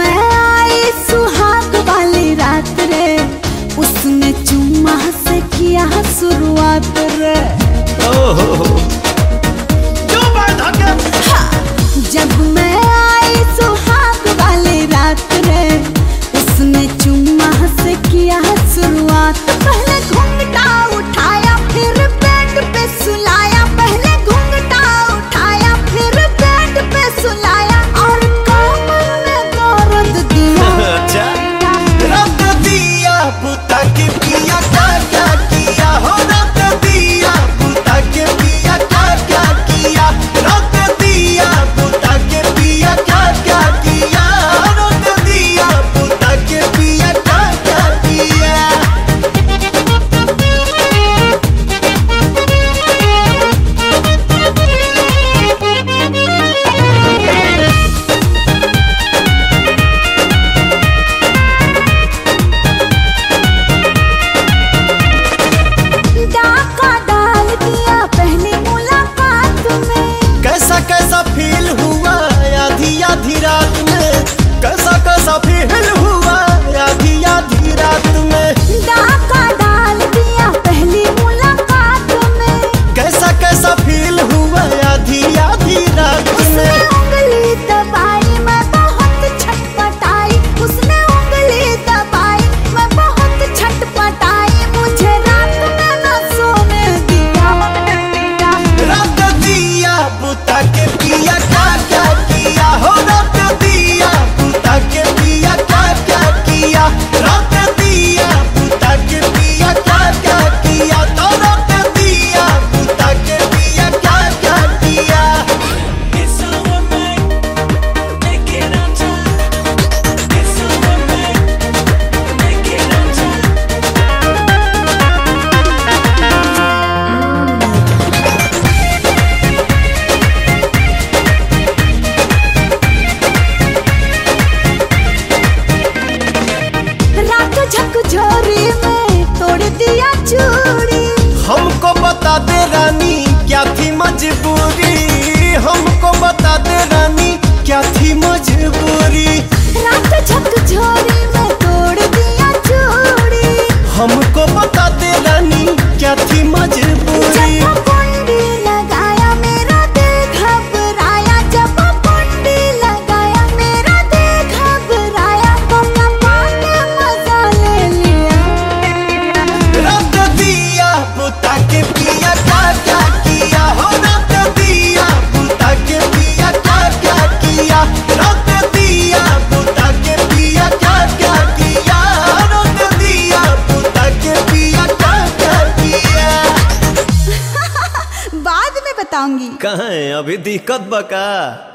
मैं के पिया बताऊँगी कहाँ है? अभी दिक्कत बका।